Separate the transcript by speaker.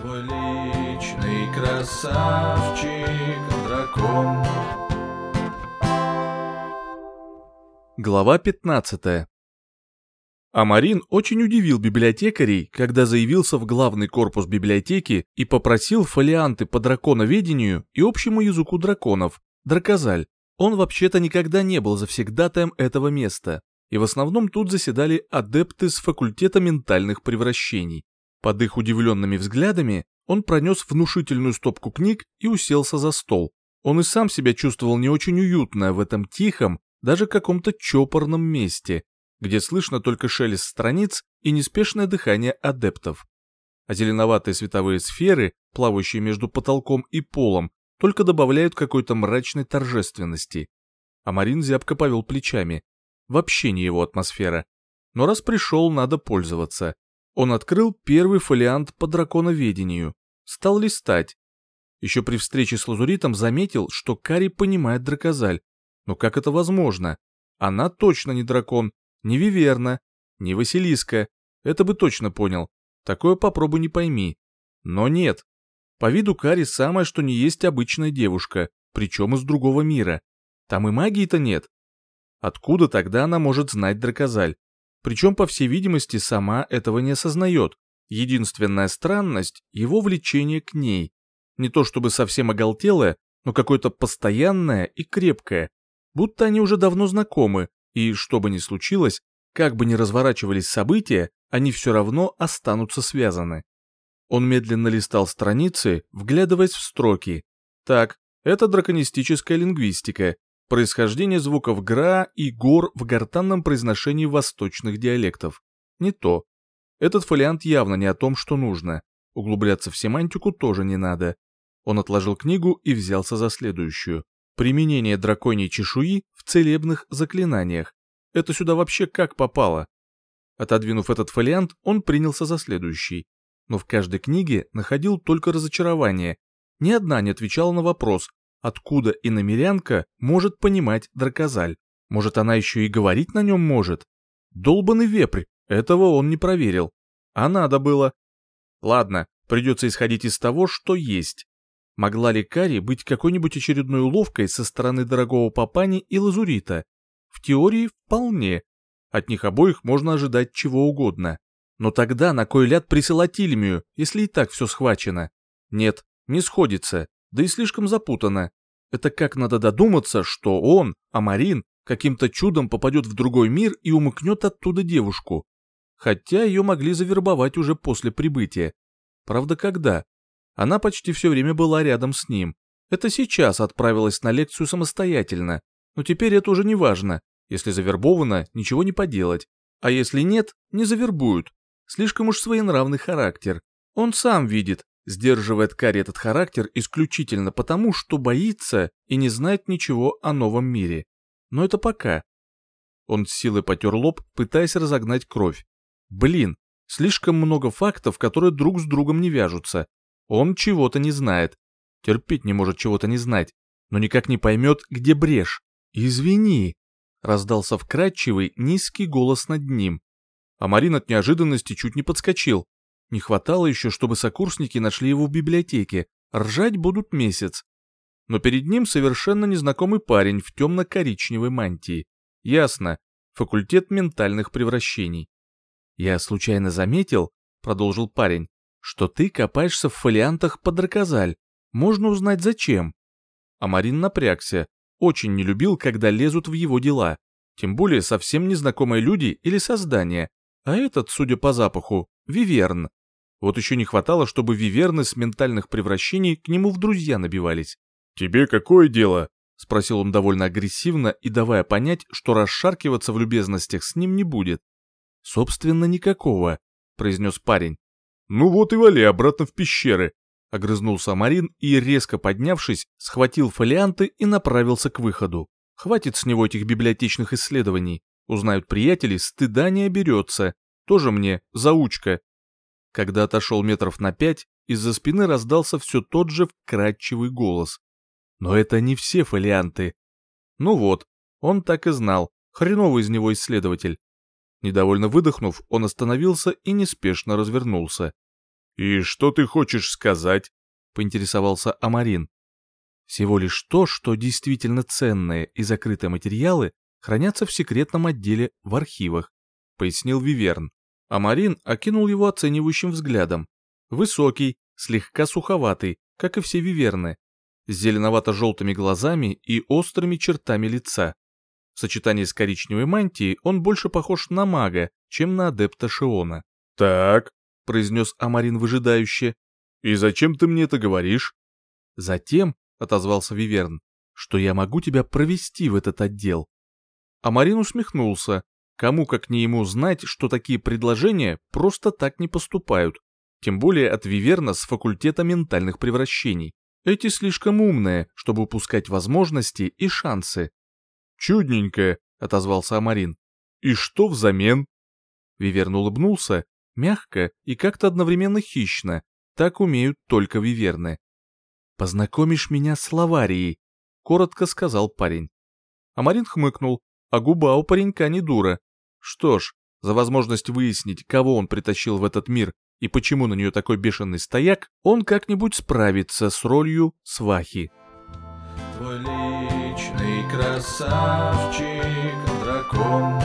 Speaker 1: Твой личный красавчик, дракон.
Speaker 2: Глава 15. Амарин очень удивил библиотекарей, когда заявился в главный корпус библиотеки и попросил фолианты по драконоведению и общему языку драконов, дракозаль. Он вообще-то никогда не был завсегдатаем этого места, и в основном тут заседали адепты с факультета ментальных превращений. Под их удивленными взглядами он пронес внушительную стопку книг и уселся за стол. Он и сам себя чувствовал не очень уютно в этом тихом, даже каком-то чопорном месте, где слышно только шелест страниц и неспешное дыхание адептов. А зеленоватые световые сферы, плавающие между потолком и полом, только добавляют какой-то мрачной торжественности. А Марин зябко повел плечами. Вообще не его атмосфера. Но раз пришел, надо пользоваться. Он открыл первый фолиант по драконоведению. Стал листать. Еще при встрече с Лазуритом заметил, что Кари понимает дракозаль. Но как это возможно? Она точно не дракон, не Виверна, не Василиска. Это бы точно понял. Такое попробуй не пойми. Но нет. По виду Кари самая что не есть обычная девушка, причем из другого мира. Там и магии-то нет. Откуда тогда она может знать дракозаль? Причем, по всей видимости, сама этого не осознает. Единственная странность – его влечение к ней. Не то чтобы совсем оголтелое, но какое-то постоянное и крепкое. Будто они уже давно знакомы, и что бы ни случилось, как бы ни разворачивались события, они все равно останутся связаны. Он медленно листал страницы, вглядываясь в строки. Так, это драконистическая лингвистика, происхождение звуков гра и гор в гортанном произношении восточных диалектов. Не то. Этот фолиант явно не о том, что нужно. Углубляться в семантику тоже не надо. Он отложил книгу и взялся за следующую. Применение драконьей чешуи в целебных заклинаниях. Это сюда вообще как попало? Отодвинув этот фолиант, он принялся за следующий. Но в каждой книге находил только разочарование. Ни одна не отвечала на вопрос, откуда иномерянка может понимать дракозаль. Может, она еще и говорить на нем может? Долбанный вепрь, этого он не проверил. А надо было. Ладно, придется исходить из того, что есть. Могла ли Кари быть какой-нибудь очередной уловкой со стороны дорогого папани и лазурита? В теории вполне. От них обоих можно ожидать чего угодно. Но тогда на кой ляд присылать Ильмию, если и так все схвачено? Нет, не сходится, да и слишком запутано. Это как надо додуматься, что он, Амарин, каким-то чудом попадет в другой мир и умыкнет оттуда девушку. Хотя ее могли завербовать уже после прибытия. Правда, когда? Она почти все время была рядом с ним. Это сейчас отправилась на лекцию самостоятельно. Но теперь это уже не важно. Если завербовано, ничего не поделать. А если нет, не завербуют. Слишком уж своенравный характер. Он сам видит, сдерживает Карри этот характер исключительно потому, что боится и не знает ничего о новом мире. Но это пока. Он с силой потер лоб, пытаясь разогнать кровь. Блин, слишком много фактов, которые друг с другом не вяжутся. Он чего-то не знает. Терпеть не может чего-то не знать, но никак не поймет, где брешь. «Извини», — раздался вкрадчивый, низкий голос над ним. А Марин от неожиданности чуть не подскочил. Не хватало еще, чтобы сокурсники нашли его в библиотеке. Ржать будут месяц. Но перед ним совершенно незнакомый парень в темно-коричневой мантии. Ясно, факультет ментальных превращений. «Я случайно заметил», — продолжил парень, что ты копаешься в фолиантах под дракозаль. Можно узнать зачем. А Марин напрягся. Очень не любил, когда лезут в его дела. Тем более совсем незнакомые люди или создания. А этот, судя по запаху, Виверн. Вот еще не хватало, чтобы Виверны с ментальных превращений к нему в друзья набивались. «Тебе какое дело?» — спросил он довольно агрессивно и давая понять, что расшаркиваться в любезностях с ним не будет. «Собственно, никакого», — произнес парень. «Ну вот и вали обратно в пещеры», — огрызнулся Марин и, резко поднявшись, схватил фолианты и направился к выходу. Хватит с него этих библиотечных исследований. Узнают приятели, стыда не оберется. Тоже мне заучка. Когда отошел метров на пять, из-за спины раздался все тот же вкрадчивый голос. Но это не все фолианты. Ну вот, он так и знал, хреновый из него исследователь. Недовольно выдохнув, он остановился и неспешно развернулся. «И что ты хочешь сказать?» — поинтересовался Амарин. «Всего лишь то, что действительно ценные и закрытые материалы хранятся в секретном отделе в архивах», — пояснил Виверн. Амарин окинул его оценивающим взглядом. Высокий, слегка суховатый, как и все виверны, с зеленовато-желтыми глазами и острыми чертами лица. В сочетании с коричневой мантией он больше похож на мага, чем на адепта Шиона.
Speaker 1: «Так», —
Speaker 2: произнес Амарин выжидающе, —
Speaker 1: «и зачем ты мне это говоришь?»
Speaker 2: «Затем», — отозвался Виверн, — «что я могу тебя провести в этот отдел». Амарин усмехнулся. Кому как не ему знать, что такие предложения просто так не поступают, тем более от Виверна с факультета ментальных превращений. Эти слишком умные, чтобы упускать возможности и шансы.
Speaker 1: «Чудненько», — отозвался Амарин. «И что взамен?»
Speaker 2: Виверн улыбнулся, мягко и как-то одновременно хищно. Так умеют только виверны. «Познакомишь меня с Лаварией», — коротко сказал парень. Амарин хмыкнул, а губа у паренька не дура. Что ж, за возможность выяснить, кого он притащил в этот мир и почему на нее такой бешеный стояк, он как-нибудь справится с ролью свахи.
Speaker 1: Твой личный красавчик, дракон